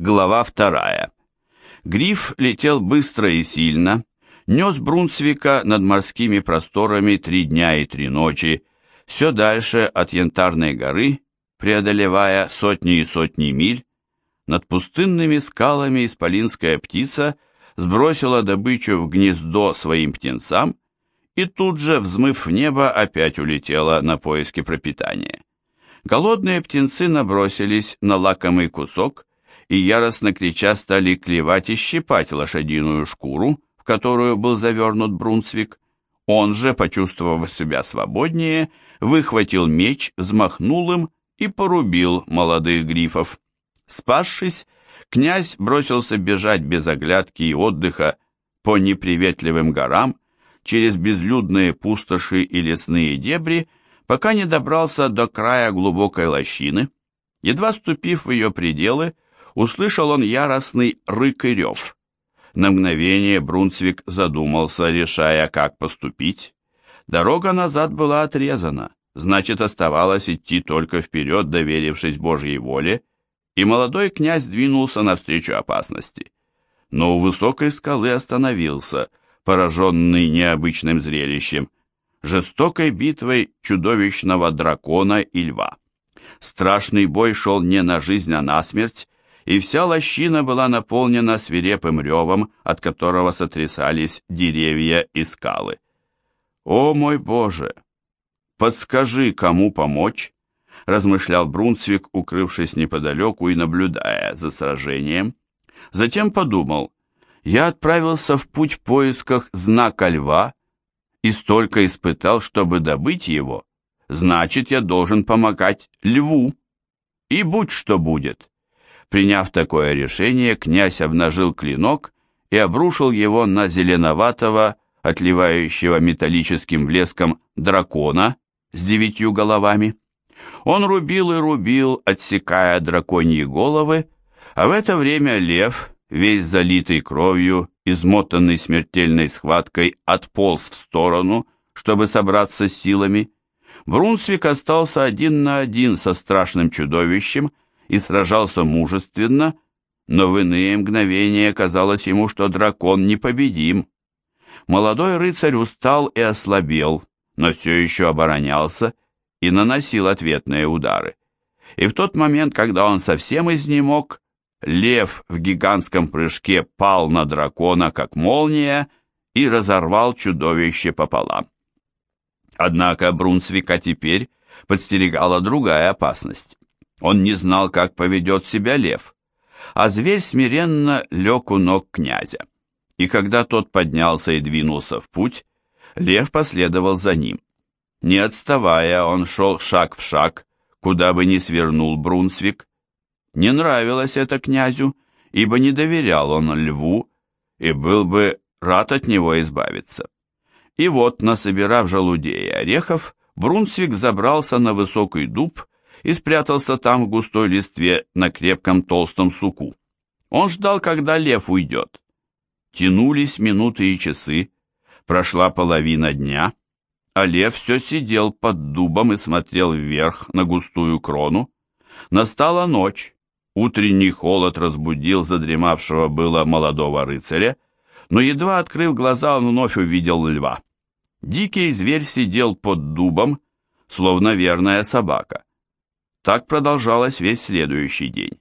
Глава вторая. Гриф летел быстро и сильно, нес Брунсвика над морскими просторами три дня и три ночи, все дальше от Янтарной горы, преодолевая сотни и сотни миль, над пустынными скалами исполинская птица сбросила добычу в гнездо своим птенцам и тут же, взмыв в небо, опять улетела на поиски пропитания. Голодные птенцы набросились на лакомый кусок и яростно крича стали клевать и щипать лошадиную шкуру, в которую был завернут Брунсвик. Он же, почувствовав себя свободнее, выхватил меч, взмахнул им и порубил молодых грифов. Спасшись, князь бросился бежать без оглядки и отдыха по неприветливым горам, через безлюдные пустоши и лесные дебри, пока не добрался до края глубокой лощины. Едва ступив в ее пределы, услышал он яростный рык и рев. На мгновение Брунсвик задумался, решая, как поступить. Дорога назад была отрезана, значит, оставалось идти только вперед, доверившись Божьей воле, и молодой князь двинулся навстречу опасности. Но у высокой скалы остановился, пораженный необычным зрелищем, жестокой битвой чудовищного дракона и льва. Страшный бой шел не на жизнь, а на смерть, и вся лощина была наполнена свирепым ревом, от которого сотрясались деревья и скалы. «О мой Боже! Подскажи, кому помочь?» размышлял Брунсвик, укрывшись неподалеку и наблюдая за сражением. Затем подумал, я отправился в путь в поисках знака льва и столько испытал, чтобы добыть его, значит, я должен помогать льву. И будь что будет. Приняв такое решение, князь обнажил клинок и обрушил его на зеленоватого, отливающего металлическим блеском дракона с девятью головами. Он рубил и рубил, отсекая драконьи головы, а в это время лев, весь залитый кровью, измотанный смертельной схваткой, отполз в сторону, чтобы собраться с силами. Брунсвик остался один на один со страшным чудовищем, и сражался мужественно, но в иные мгновения казалось ему, что дракон непобедим. Молодой рыцарь устал и ослабел, но все еще оборонялся и наносил ответные удары. И в тот момент, когда он совсем изнемог, лев в гигантском прыжке пал на дракона, как молния, и разорвал чудовище пополам. Однако Брунсвика теперь подстерегала другая опасность. Он не знал, как поведет себя лев, а зверь смиренно лег у ног князя. И когда тот поднялся и двинулся в путь, лев последовал за ним. Не отставая, он шел шаг в шаг, куда бы ни свернул Брунсвик. Не нравилось это князю, ибо не доверял он льву и был бы рад от него избавиться. И вот, насобирав желудей и орехов, Брунсвик забрался на высокий дуб и спрятался там в густой листве на крепком толстом суку. Он ждал, когда лев уйдет. Тянулись минуты и часы, прошла половина дня, а лев все сидел под дубом и смотрел вверх на густую крону. Настала ночь, утренний холод разбудил задремавшего было молодого рыцаря, но едва открыв глаза, он вновь увидел льва. Дикий зверь сидел под дубом, словно верная собака. Так продолжалось весь следующий день.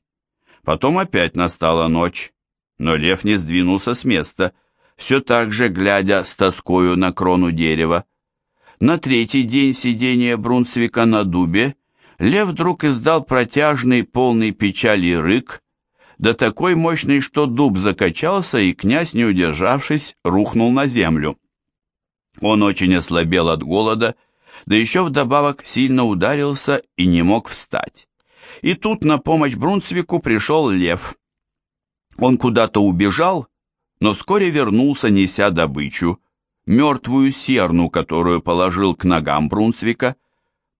Потом опять настала ночь, но лев не сдвинулся с места, все так же глядя с тоскою на крону дерева. На третий день сидения Брунсвика на дубе лев вдруг издал протяжный, полный печали рык, да такой мощный, что дуб закачался, и князь, не удержавшись, рухнул на землю. Он очень ослабел от голода да еще вдобавок сильно ударился и не мог встать. И тут на помощь Брунсвику пришел лев. Он куда-то убежал, но вскоре вернулся, неся добычу, мертвую серну, которую положил к ногам Брунсвика.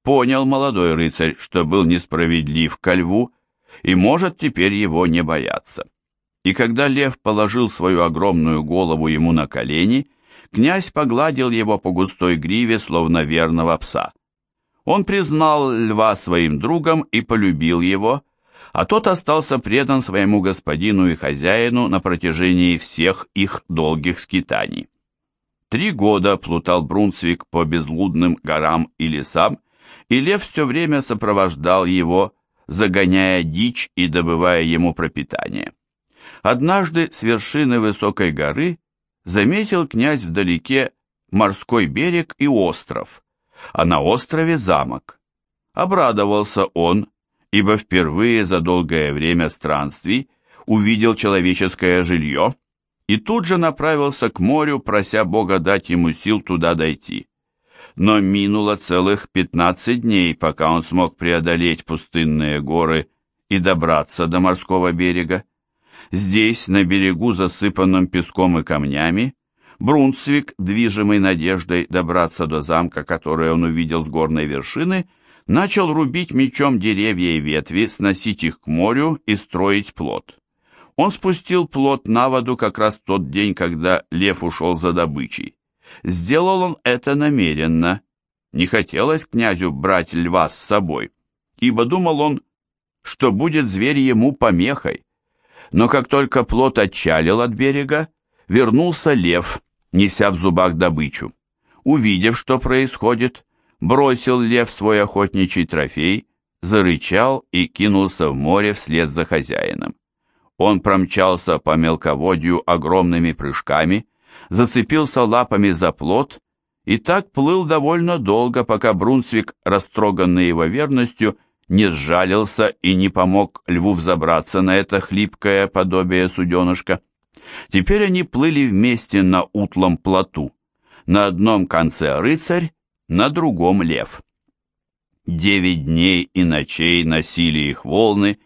Понял молодой рыцарь, что был несправедлив ко льву, и может теперь его не бояться. И когда лев положил свою огромную голову ему на колени, князь погладил его по густой гриве, словно верного пса. Он признал льва своим другом и полюбил его, а тот остался предан своему господину и хозяину на протяжении всех их долгих скитаний. Три года плутал Брунсвик по безлюдным горам и лесам, и лев все время сопровождал его, загоняя дичь и добывая ему пропитание. Однажды с вершины высокой горы заметил князь вдалеке морской берег и остров, а на острове замок. Обрадовался он, ибо впервые за долгое время странствий увидел человеческое жилье и тут же направился к морю, прося Бога дать ему сил туда дойти. Но минуло целых пятнадцать дней, пока он смог преодолеть пустынные горы и добраться до морского берега. Здесь, на берегу, засыпанном песком и камнями, Брунсвик, движимый надеждой добраться до замка, который он увидел с горной вершины, начал рубить мечом деревья и ветви, сносить их к морю и строить плот. Он спустил плот на воду как раз в тот день, когда лев ушел за добычей. Сделал он это намеренно. Не хотелось князю брать льва с собой, ибо думал он, что будет зверь ему помехой. Но как только плот отчалил от берега, вернулся лев, неся в зубах добычу. Увидев, что происходит, бросил лев свой охотничий трофей, зарычал и кинулся в море вслед за хозяином. Он промчался по мелководью огромными прыжками, зацепился лапами за плот и так плыл довольно долго, пока Брунсвик, растроганный его верностью, не сжалился и не помог льву взобраться на это хлипкое подобие суденышка. Теперь они плыли вместе на утлом плоту. На одном конце рыцарь, на другом лев. Девять дней и ночей носили их волны,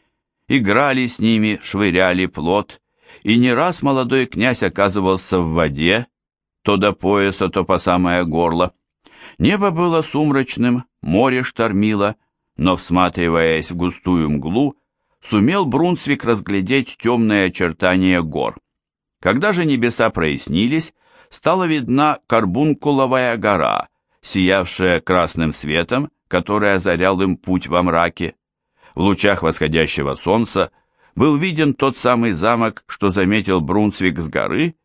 играли с ними, швыряли плот, и не раз молодой князь оказывался в воде, то до пояса, то по самое горло. Небо было сумрачным, море штормило, но, всматриваясь в густую мглу, сумел Брунсвик разглядеть темные очертания гор. Когда же небеса прояснились, стала видна Карбункуловая гора, сиявшая красным светом, который озарял им путь во мраке. В лучах восходящего солнца был виден тот самый замок, что заметил Брунсвик с горы,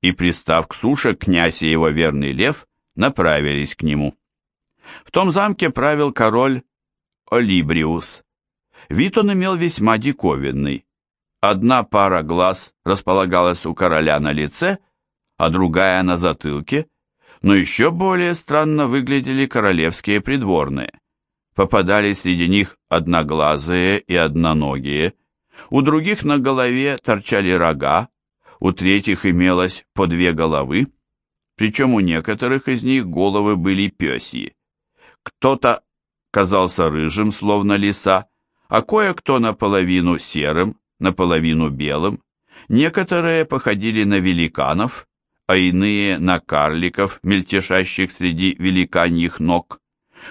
и, пристав к суше, князь и его верный лев направились к нему. В том замке правил король Олибриус. Вид он имел весьма диковинный. Одна пара глаз располагалась у короля на лице, а другая на затылке, но еще более странно выглядели королевские придворные. Попадались среди них одноглазые и одноногие, у других на голове торчали рога, у третьих имелось по две головы, причем у некоторых из них головы были пёсьи. Кто-то казался рыжим, словно лиса, а кое-кто наполовину серым, наполовину белым. Некоторые походили на великанов, а иные на карликов, мельтешащих среди великаньих ног.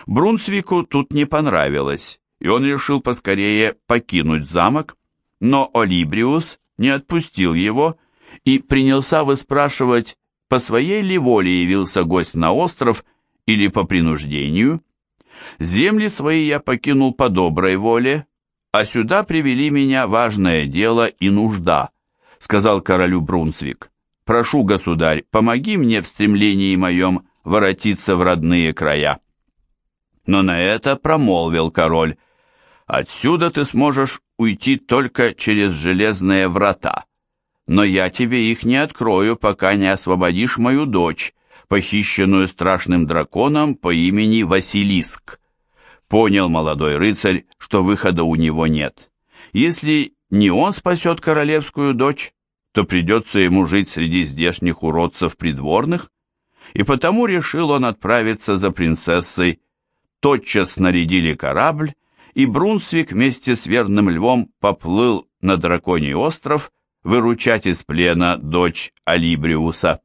Брунсвику тут не понравилось, и он решил поскорее покинуть замок, но Олибриус не отпустил его и принялся выспрашивать, по своей ли воле явился гость на остров или по принуждению. Земли свои я покинул по доброй воле, а сюда привели меня важное дело и нужда, сказал королю Брунсвик. Прошу, государь, помоги мне в стремлении моем воротиться в родные края. Но на это промолвил король. Отсюда ты сможешь уйти только через железные врата. Но я тебе их не открою, пока не освободишь мою дочь, похищенную страшным драконом по имени Василиск. Понял молодой рыцарь, что выхода у него нет. Если не он спасет королевскую дочь, то придется ему жить среди здешних уродцев придворных, и потому решил он отправиться за принцессой. Тотчас снарядили корабль, и Брунсвик вместе с верным львом поплыл на Драконий остров выручать из плена дочь Алибриуса.